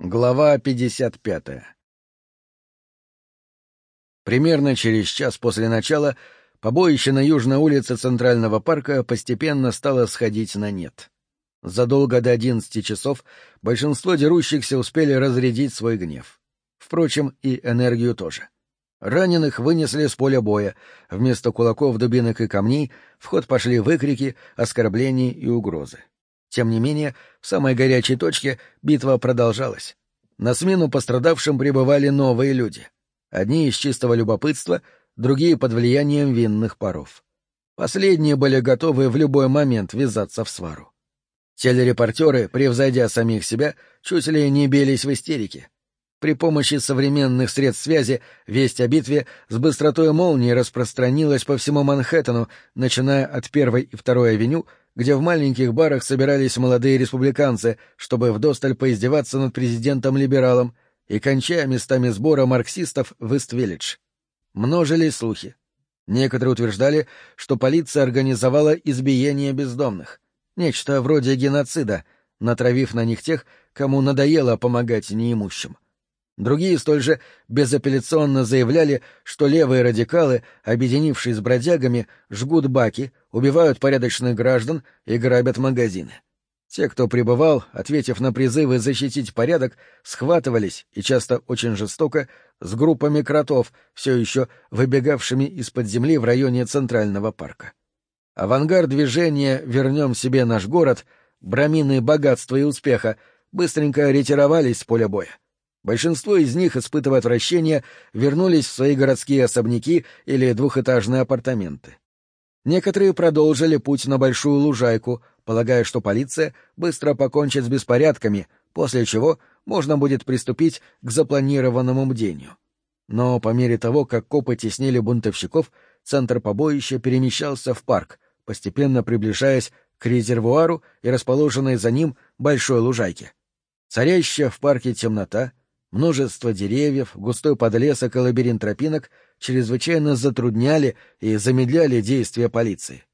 Глава 55 Примерно через час после начала побоище на южной улице Центрального парка постепенно стало сходить на нет. Задолго до одиннадцати часов большинство дерущихся успели разрядить свой гнев. Впрочем, и энергию тоже. Раненых вынесли с поля боя, вместо кулаков, дубинок и камней в ход пошли выкрики, оскорбления и угрозы. Тем не менее, в самой горячей точке битва продолжалась. На смену пострадавшим прибывали новые люди. Одни из чистого любопытства, другие под влиянием винных паров. Последние были готовы в любой момент ввязаться в свару. Телерепортеры, превзойдя самих себя, чуть ли не бились в истерике. При помощи современных средств связи весть о битве с быстротой молнии распространилась по всему Манхэттену, начиная от первой и второй авеню где в маленьких барах собирались молодые республиканцы, чтобы вдосталь поиздеваться над президентом-либералом, и кончая местами сбора марксистов в Ист-Виллидж. Множились слухи. Некоторые утверждали, что полиция организовала избиение бездомных, нечто вроде геноцида, натравив на них тех, кому надоело помогать неимущим. Другие столь же безапелляционно заявляли, что левые радикалы, объединившись с бродягами, жгут баки, убивают порядочных граждан и грабят магазины. Те, кто пребывал, ответив на призывы защитить порядок, схватывались, и часто очень жестоко, с группами кротов, все еще выбегавшими из-под земли в районе Центрального парка. Авангард движения «Вернем себе наш город», брамины богатства и успеха, быстренько ретировались с поля боя. Большинство из них, испытывая отвращение, вернулись в свои городские особняки или двухэтажные апартаменты. Некоторые продолжили путь на Большую Лужайку, полагая, что полиция быстро покончит с беспорядками, после чего можно будет приступить к запланированному бдению. Но по мере того, как копы теснили бунтовщиков, центр побоища перемещался в парк, постепенно приближаясь к резервуару и расположенной за ним большой лужайке. Царящая в парке темнота — Множество деревьев, густой подлесок и лабиринт тропинок чрезвычайно затрудняли и замедляли действия полиции.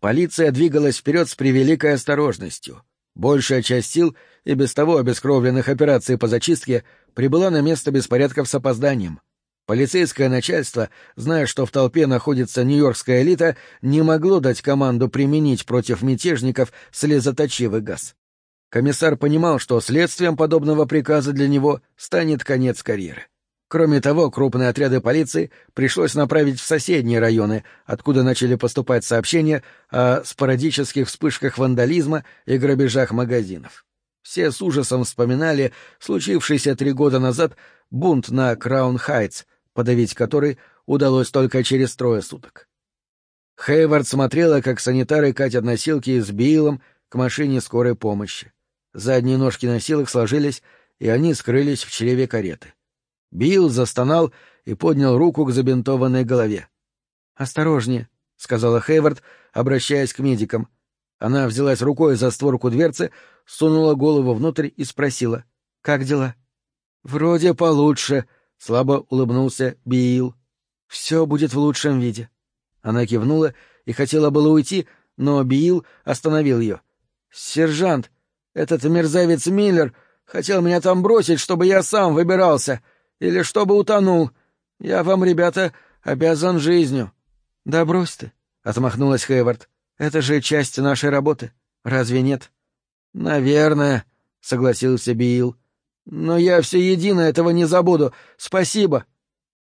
Полиция двигалась вперед с превеликой осторожностью. Большая часть сил и без того обескровленных операций по зачистке прибыла на место беспорядков с опозданием. Полицейское начальство, зная, что в толпе находится нью-йоркская элита, не могло дать команду применить против мятежников слезоточивый газ. Комиссар понимал, что следствием подобного приказа для него станет конец карьеры. Кроме того, крупные отряды полиции пришлось направить в соседние районы, откуда начали поступать сообщения о спорадических вспышках вандализма и грабежах магазинов. Все с ужасом вспоминали случившийся три года назад бунт на Краун-Хайтс, подавить который удалось только через трое суток. Хейвард смотрела, как санитары катят носилки с Биллом к машине скорой помощи. Задние ножки носилок сложились, и они скрылись в чреве кареты. Билл застонал и поднял руку к забинтованной голове. «Осторожнее», — сказала Хейвард, обращаясь к медикам. Она взялась рукой за створку дверцы, сунула голову внутрь и спросила. «Как дела?» «Вроде получше», — слабо улыбнулся Билл. «Все будет в лучшем виде». Она кивнула и хотела было уйти, но Билл остановил ее. «Сержант, этот мерзавец Миллер хотел меня там бросить, чтобы я сам выбирался, или чтобы утонул. Я вам, ребята, обязан жизнью. — Да брось ты, — отмахнулась Хейвард. — Это же часть нашей работы. Разве нет? — Наверное, — согласился Биил. — Но я все едино этого не забуду. Спасибо.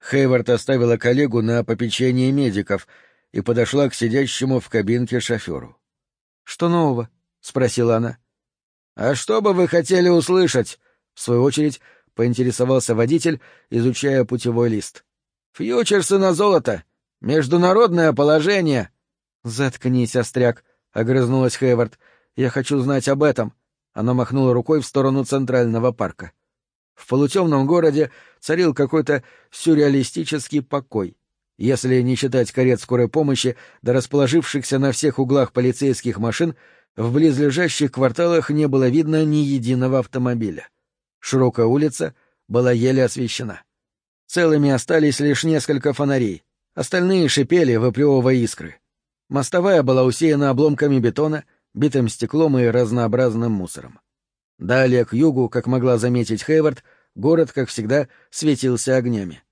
Хейвард оставила коллегу на попечение медиков и подошла к сидящему в кабинке шоферу. — Что нового? — спросила она. «А что бы вы хотели услышать?» — в свою очередь поинтересовался водитель, изучая путевой лист. «Фьючерсы на золото! Международное положение!» «Заткнись, остряк!» — огрызнулась Хейвард. «Я хочу знать об этом!» Она махнула рукой в сторону Центрального парка. В полутемном городе царил какой-то сюрреалистический покой. Если не считать карет скорой помощи да расположившихся на всех углах полицейских машин, в близлежащих кварталах не было видно ни единого автомобиля. Широкая улица была еле освещена. Целыми остались лишь несколько фонарей, остальные шипели, выплевывая искры. Мостовая была усеяна обломками бетона, битым стеклом и разнообразным мусором. Далее к югу, как могла заметить Хейвард, город, как всегда, светился огнями.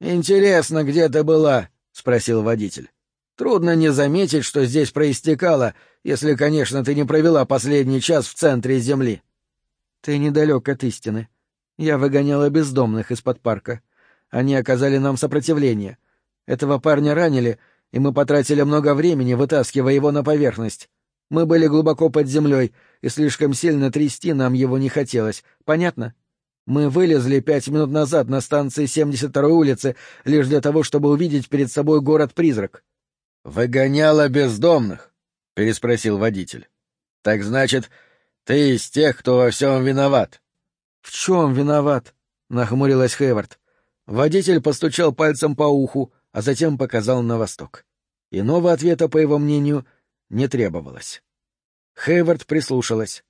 «Интересно, где ты была?» — спросил водитель. «Трудно не заметить, что здесь проистекало, если, конечно, ты не провела последний час в центре Земли». «Ты недалек от истины. Я выгоняла бездомных из-под парка. Они оказали нам сопротивление. Этого парня ранили, и мы потратили много времени, вытаскивая его на поверхность. Мы были глубоко под землей, и слишком сильно трясти нам его не хотелось. Понятно? Мы вылезли пять минут назад на станции 72-й улицы лишь для того, чтобы увидеть перед собой город-призрак. «Выгоняла бездомных?» — переспросил водитель. «Так значит, ты из тех, кто во всем виноват?» «В чем виноват?» — нахмурилась Хейвард. Водитель постучал пальцем по уху, а затем показал на восток. Иного ответа, по его мнению, не требовалось. Хейвард прислушалась.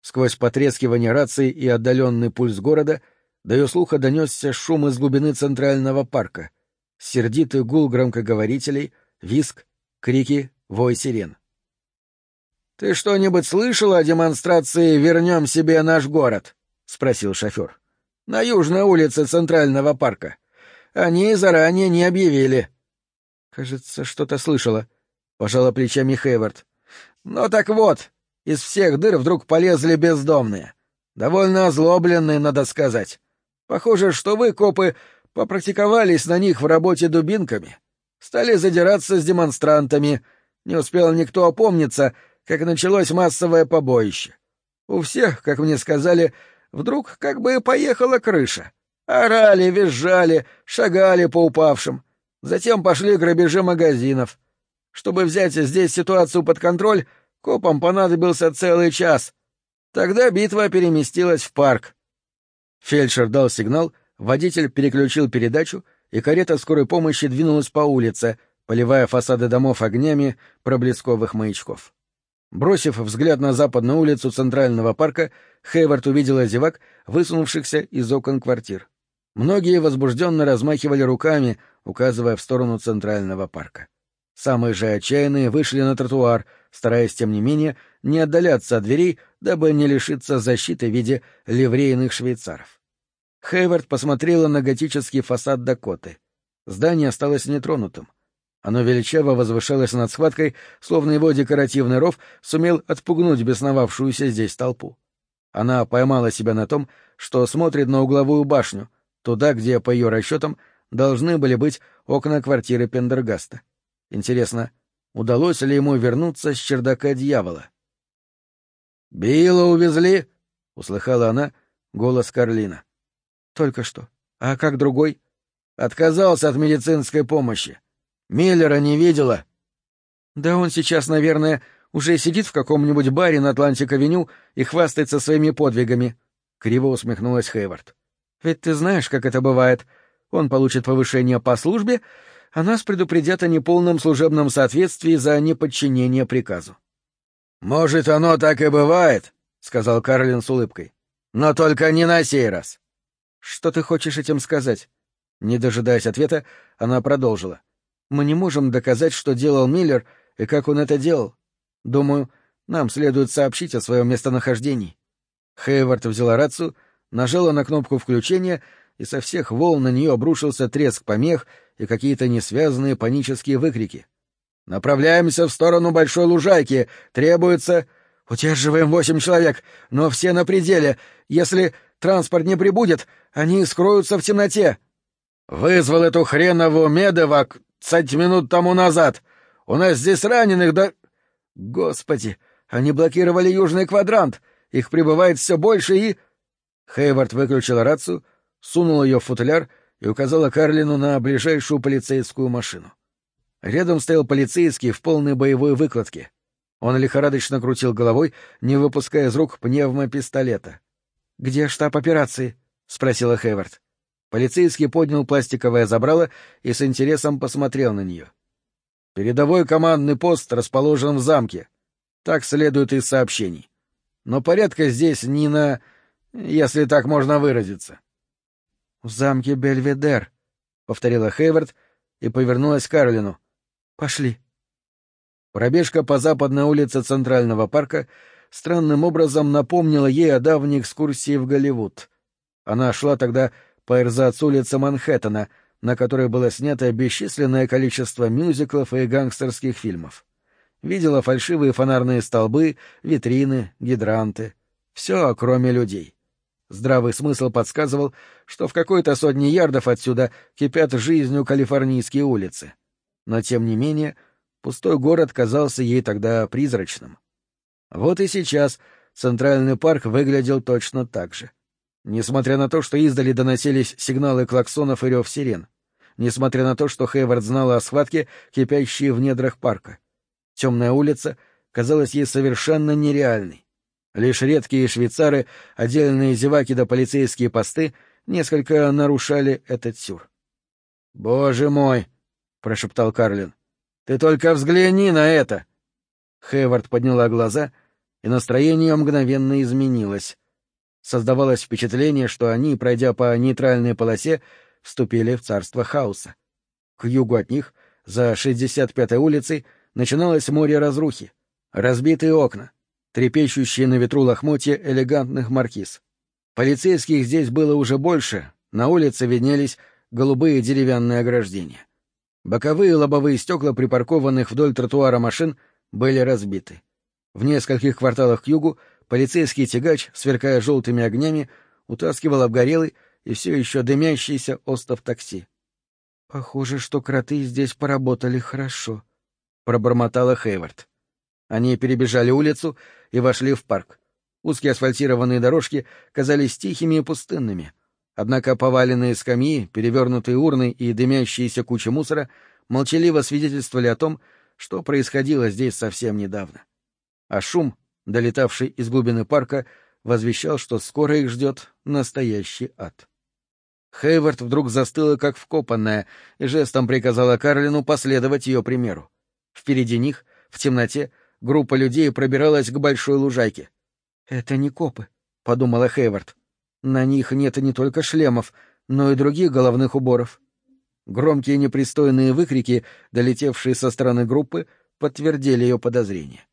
Сквозь потрескивание рации и отдаленный пульс города до ее слуха донесся шум из глубины центрального парка, сердитый гул громкоговорителей, виск, крики, вой сирен. — Ты что-нибудь слышал о демонстрации «Вернем себе наш город»? — спросил шофер. — На южной улице Центрального парка. Они заранее не объявили. — Кажется, что-то слышала, — пожала плечами Хейвард. — Ну так вот, из всех дыр вдруг полезли бездомные. Довольно озлобленные, надо сказать. Похоже, что вы, копы, попрактиковались на них в работе дубинками. Стали задираться с демонстрантами. Не успел никто опомниться, как началось массовое побоище. У всех, как мне сказали, вдруг как бы поехала крыша. Орали, визжали, шагали по упавшим. Затем пошли грабежи магазинов. Чтобы взять здесь ситуацию под контроль, Копам понадобился целый час. Тогда битва переместилась в парк. Фельдшер дал сигнал, водитель переключил передачу, и карета скорой помощи двинулась по улице, поливая фасады домов огнями проблесковых маячков. Бросив взгляд на западную улицу Центрального парка, Хейвард увидела зевак, высунувшихся из окон квартир. Многие возбужденно размахивали руками, указывая в сторону Центрального парка. Самые же отчаянные вышли на тротуар, стараясь, тем не менее, не отдаляться от дверей, дабы не лишиться защиты в виде ливрейных швейцаров. Хейвард посмотрела на готический фасад Дакоты. Здание осталось нетронутым. Оно величаво возвышалось над схваткой, словно его декоративный ров сумел отпугнуть бесновавшуюся здесь толпу. Она поймала себя на том, что смотрит на угловую башню, туда, где, по ее расчетам, должны были быть окна квартиры Пендергаста. Интересно, удалось ли ему вернуться с чердака дьявола? «Билла увезли?» — услыхала она голос Карлина. «Только что. А как другой?» «Отказался от медицинской помощи. Миллера не видела». «Да он сейчас, наверное, уже сидит в каком-нибудь баре на Атлантик-авеню и хвастается своими подвигами», — криво усмехнулась Хейвард. «Ведь ты знаешь, как это бывает. Он получит повышение по службе, а нас предупредят о неполном служебном соответствии за неподчинение приказу. «Может, оно так и бывает», — сказал Карлин с улыбкой. «Но только не на сей раз». «Что ты хочешь этим сказать?» Не дожидаясь ответа, она продолжила. «Мы не можем доказать, что делал Миллер и как он это делал. Думаю, нам следует сообщить о своем местонахождении». Хейвард взяла рацию, нажала на кнопку включения, и со всех волн на нее обрушился треск помех и какие-то несвязанные панические выкрики. «Направляемся в сторону большой лужайки! Требуется...» «Удерживаем восемь человек, но все на пределе. Если транспорт не прибудет, они скроются в темноте». «Вызвал эту хренову медовак цать минут тому назад. У нас здесь раненых да...» «Господи, они блокировали южный квадрант. Их прибывает все больше и...» Хейвард выключил рацию, сунул ее в футляр и указала Карлину на ближайшую полицейскую машину. Рядом стоял полицейский в полной боевой выкладке. Он лихорадочно крутил головой, не выпуская из рук пневмопистолета. «Где штаб операции?» — спросила Хейвард. Полицейский поднял пластиковое забрало и с интересом посмотрел на нее. «Передовой командный пост расположен в замке. Так следует из сообщений. Но порядка здесь не на... если так можно выразиться. «В замке Бельведер», — повторила Хейвард и повернулась к Карлину. «Пошли». Пробежка по западной улице Центрального парка странным образом напомнила ей о давней экскурсии в Голливуд. Она шла тогда по эрзац-улице Манхэттена, на которой было снято бесчисленное количество мюзиклов и гангстерских фильмов. Видела фальшивые фонарные столбы, витрины, гидранты. Все, кроме людей. Здравый смысл подсказывал, что в какой-то сотне ярдов отсюда кипят жизнью калифорнийские улицы. Но, тем не менее, пустой город казался ей тогда призрачным. Вот и сейчас Центральный парк выглядел точно так же. Несмотря на то, что издали доносились сигналы клаксонов и рев сирен. Несмотря на то, что Хейвард знала о схватке, кипящей в недрах парка. Темная улица казалась ей совершенно нереальной. Лишь редкие швейцары, отдельные зеваки да полицейские посты несколько нарушали этот сюр. «Боже мой!» — прошептал Карлин. «Ты только взгляни на это!» Хейвард подняла глаза, и настроение мгновенно изменилось. Создавалось впечатление, что они, пройдя по нейтральной полосе, вступили в царство хаоса. К югу от них, за 65-й улицей, начиналось море разрухи. Разбитые окна, трепещущие на ветру лохмотья элегантных маркиз. Полицейских здесь было уже больше, на улице виднелись голубые деревянные ограждения. Боковые лобовые стекла припаркованных вдоль тротуара машин были разбиты. В нескольких кварталах к югу полицейский тягач, сверкая желтыми огнями, утаскивал обгорелый и все еще дымящийся остов такси. — Похоже, что кроты здесь поработали хорошо, — пробормотала Хейвард. Они перебежали улицу и вошли в парк. Узкие асфальтированные дорожки казались тихими и пустынными. Однако поваленные скамьи, перевернутые урны и дымящиеся кучи мусора молчаливо свидетельствовали о том, что происходило здесь совсем недавно. А шум, долетавший из глубины парка, возвещал, что скоро их ждет настоящий ад. Хейвард вдруг застыла, как вкопанная, и жестом приказала Карлину последовать ее примеру. Впереди них, в темноте, группа людей пробиралась к большой лужайке. «Это не копы», — подумала Хейвард. «На них нет не только шлемов, но и других головных уборов». Громкие непристойные выкрики, долетевшие со стороны группы, подтвердили ее подозрения.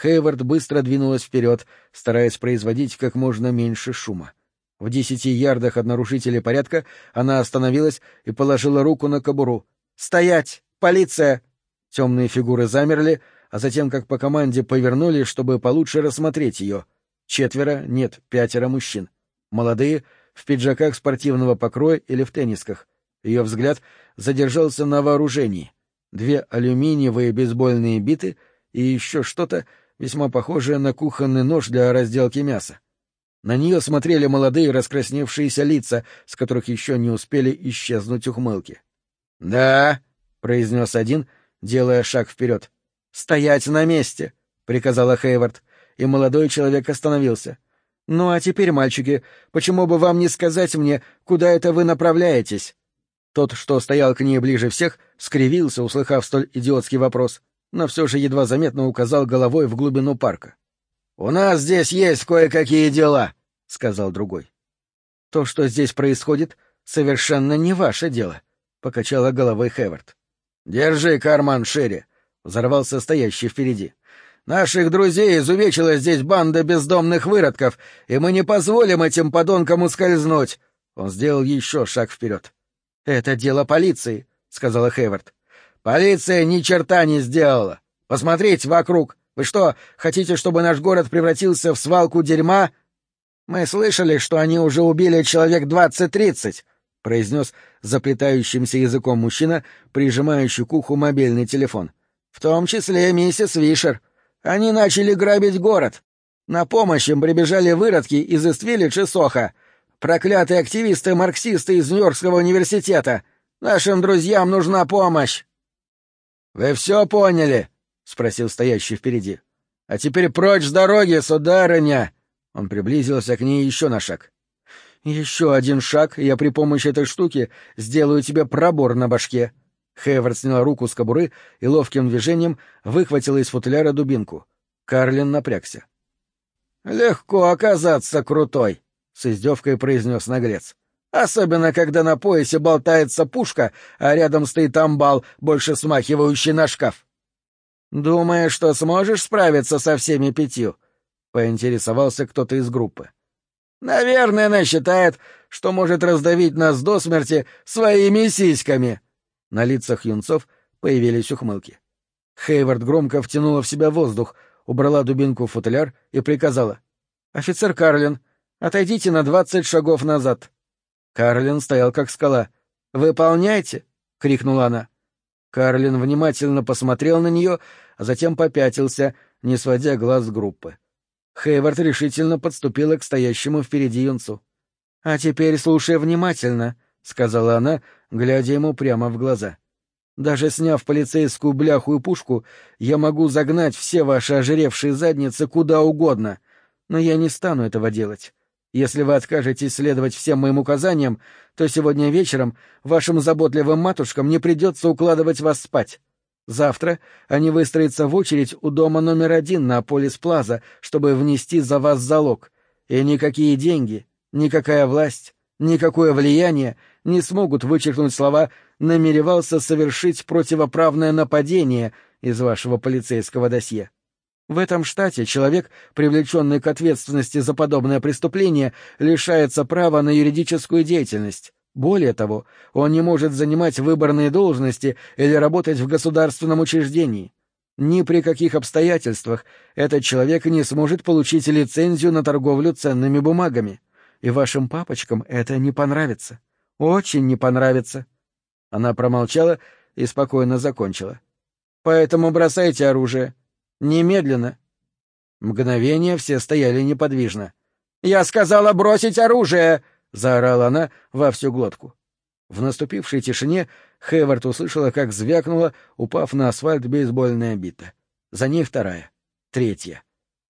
Хейвард быстро двинулась вперед, стараясь производить как можно меньше шума. В десяти ярдах от нарушителей порядка она остановилась и положила руку на кобуру. «Стоять! Полиция!» Темные фигуры замерли, а затем, как по команде, повернули, чтобы получше рассмотреть ее. Четверо, нет, пятеро мужчин. Молодые, в пиджаках спортивного покроя или в теннисках. Ее взгляд задержался на вооружении. Две алюминиевые бейсбольные биты и еще что-то, весьма похожее на кухонный нож для разделки мяса. На нее смотрели молодые раскрасневшиеся лица, с которых еще не успели исчезнуть ухмылки. «Да», — произнес один, делая шаг вперед. «Стоять на месте!» — приказала Хейвард, и молодой человек остановился. «Ну а теперь, мальчики, почему бы вам не сказать мне, куда это вы направляетесь?» Тот, что стоял к ней ближе всех, скривился, услыхав столь идиотский вопрос, но все же едва заметно указал головой в глубину парка. «У нас здесь есть кое-какие дела», — сказал другой. «То, что здесь происходит, совершенно не ваше дело», — покачала головой Хевард. «Держи карман шире», — взорвался стоящий впереди. «Наших друзей изувечила здесь банда бездомных выродков, и мы не позволим этим подонкам ускользнуть». Он сделал еще шаг вперед. «Это дело полиции», — сказала Хейвард. «Полиция ни черта не сделала. Посмотрите вокруг. Вы что, хотите, чтобы наш город превратился в свалку дерьма?» «Мы слышали, что они уже убили человек двадцать-тридцать», — произнес заплетающимся языком мужчина, прижимающий к уху мобильный телефон. «В том числе миссис Вишер. Они начали грабить город. На помощь им прибежали выродки из Иствиллидж Соха. Проклятые активисты-марксисты из Нью-Йоркского университета! Нашим друзьям нужна помощь!» «Вы все поняли?» — спросил стоящий впереди. «А теперь прочь с дороги, сударыня!» Он приблизился к ней еще на шаг. «Еще один шаг, и я при помощи этой штуки сделаю тебе пробор на башке». Хейвард сняла руку с кобуры и ловким движением выхватила из футляра дубинку. Карлин напрягся. «Легко оказаться крутой!» — с издевкой произнес наглец. «Особенно, когда на поясе болтается пушка, а рядом стоит амбал, больше смахивающий на шкаф. Думаешь, что сможешь справиться со всеми пятью? поинтересовался кто-то из группы. Наверное, она считает, что может раздавить нас до смерти своими сиськами. На лицах юнцов появились ухмылки. Хейвард громко втянула в себя воздух, убрала дубинку в футляр и приказала. «Офицер Карлин, отойдите на двадцать шагов назад». Карлин стоял как скала. «Выполняйте!» — крикнула она. Карлин внимательно посмотрел на нее, а затем попятился, не сводя глаз с группы. Хейвард решительно подступила к стоящему впереди юнцу. «А теперь слушай внимательно», — сказала она, глядя ему прямо в глаза. «Даже сняв полицейскую бляху и пушку, я могу загнать все ваши ожиревшие задницы куда угодно, но я не стану этого делать. Если вы откажетесь следовать всем моим указаниям, то сегодня вечером вашим заботливым матушкам не придется укладывать вас спать. Завтра они выстроятся в очередь у дома номер один на Полис-Плаза, чтобы внести за вас залог. И никакие деньги, никакая власть, никакое влияние не смогут вычеркнуть слова «намеревался совершить противоправное нападение» из вашего полицейского досье. В этом штате человек, привлеченный к ответственности за подобное преступление, лишается права на юридическую деятельность, более того, он не может занимать выборные должности или работать в государственном учреждении. Ни при каких обстоятельствах этот человек не сможет получить лицензию на торговлю ценными бумагами. И вашим папочкам это не понравится. Очень не понравится. Она промолчала и спокойно закончила. Поэтому бросайте оружие. Немедленно. Мгновение все стояли неподвижно. «Я сказала бросить оружие!» заорала она во всю глотку. В наступившей тишине Хейвард услышала, как звякнула, упав на асфальт бейсбольная бита. За ней вторая, третья.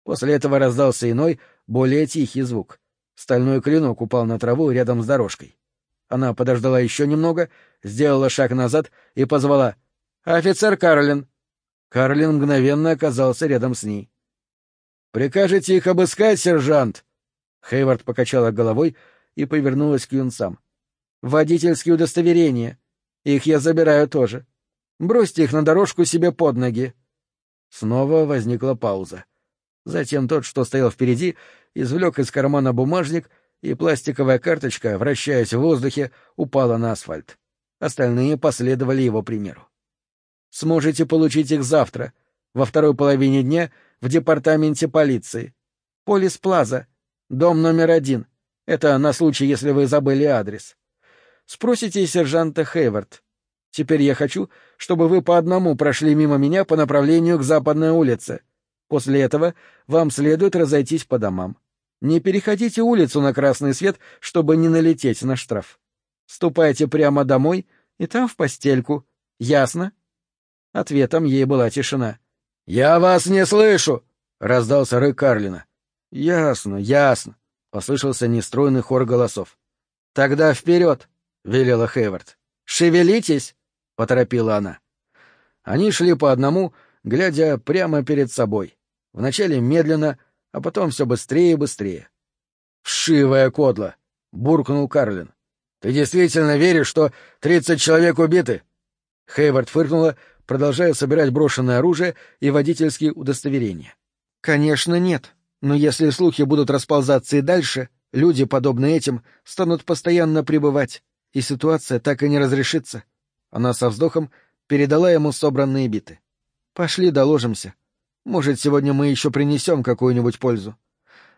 После этого раздался иной, более тихий звук. Стальной клинок упал на траву рядом с дорожкой. Она подождала еще немного, сделала шаг назад и позвала «Офицер Карлин!» Карлин мгновенно оказался рядом с ней. «Прикажете их обыскать, сержант?» Хейвард покачала головой, и повернулась к юнцам. «Водительские удостоверения. Их я забираю тоже. Бросьте их на дорожку себе под ноги». Снова возникла пауза. Затем тот, что стоял впереди, извлек из кармана бумажник, и пластиковая карточка, вращаясь в воздухе, упала на асфальт. Остальные последовали его примеру. «Сможете получить их завтра, во второй половине дня, в департаменте полиции. Полис Плаза, дом номер один, это на случай, если вы забыли адрес. Спросите сержанта Хейвард. Теперь я хочу, чтобы вы по одному прошли мимо меня по направлению к западной улице. После этого вам следует разойтись по домам. Не переходите улицу на красный свет, чтобы не налететь на штраф. Ступайте прямо домой и там в постельку. Ясно? Ответом ей была тишина. «Я вас не слышу!» — раздался рык Карлина. «Ясно, ясно. — послышался нестройный хор голосов. «Тогда вперед!» — велела Хейвард. «Шевелитесь!» — поторопила она. Они шли по одному, глядя прямо перед собой. Вначале медленно, а потом все быстрее и быстрее. «Вшивая кодла!» — буркнул Карлин. «Ты действительно веришь, что тридцать человек убиты?» Хейвард фыркнула, продолжая собирать брошенное оружие и водительские удостоверения. «Конечно, нет», но если слухи будут расползаться и дальше, люди, подобные этим, станут постоянно пребывать, и ситуация так и не разрешится. Она со вздохом передала ему собранные биты. «Пошли доложимся. Может, сегодня мы еще принесем какую-нибудь пользу.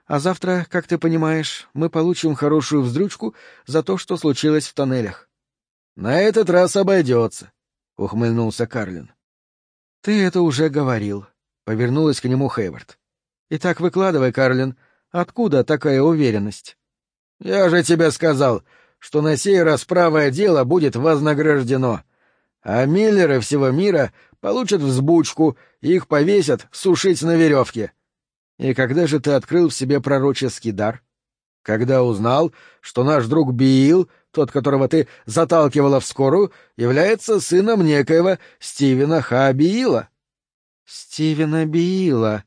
А завтра, как ты понимаешь, мы получим хорошую вздрючку за то, что случилось в тоннелях». «На этот раз обойдется», — ухмыльнулся Карлин. «Ты это уже говорил», — повернулась к нему Хейвард. Итак, выкладывай, Карлин, откуда такая уверенность? Я же тебе сказал, что на сей раз правое дело будет вознаграждено, а миллеры всего мира получат взбучку, и их повесят сушить на веревке. И когда же ты открыл в себе пророческий дар? Когда узнал, что наш друг Биил, тот, которого ты заталкивала в скорую, является сыном некоего Стивена Ха Биила. — Стивена Биила,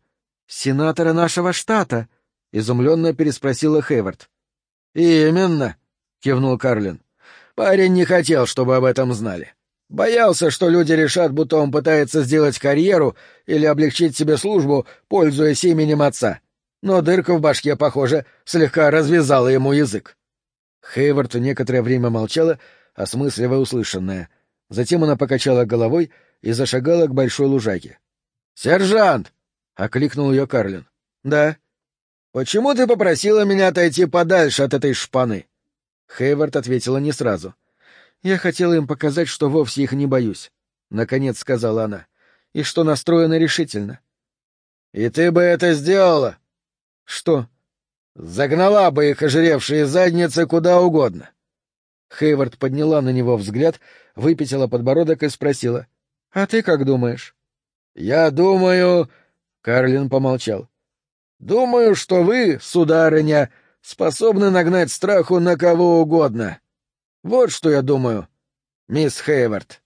сенатора нашего штата? — изумленно переспросила Хейвард. — Именно, — кивнул Карлин. — Парень не хотел, чтобы об этом знали. Боялся, что люди решат, будто он пытается сделать карьеру или облегчить себе службу, пользуясь именем отца. Но дырка в башке, похоже, слегка развязала ему язык. Хейвард некоторое время молчала, осмысливая услышанное. Затем она покачала головой и зашагала к большой лужайке. «Сержант!» — окликнул ее Карлин. «Да». «Почему ты попросила меня отойти подальше от этой шпаны?» Хейвард ответила не сразу. «Я хотела им показать, что вовсе их не боюсь», — наконец сказала она, — «и что настроена решительно». «И ты бы это сделала?» «Что?» «Загнала бы их ожиревшие задницы куда угодно». Хейвард подняла на него взгляд, выпятила подбородок и спросила. «А ты как думаешь?» «Я думаю...» — Карлин помолчал. «Думаю, что вы, сударыня, способны нагнать страху на кого угодно. Вот что я думаю, мисс Хейвард».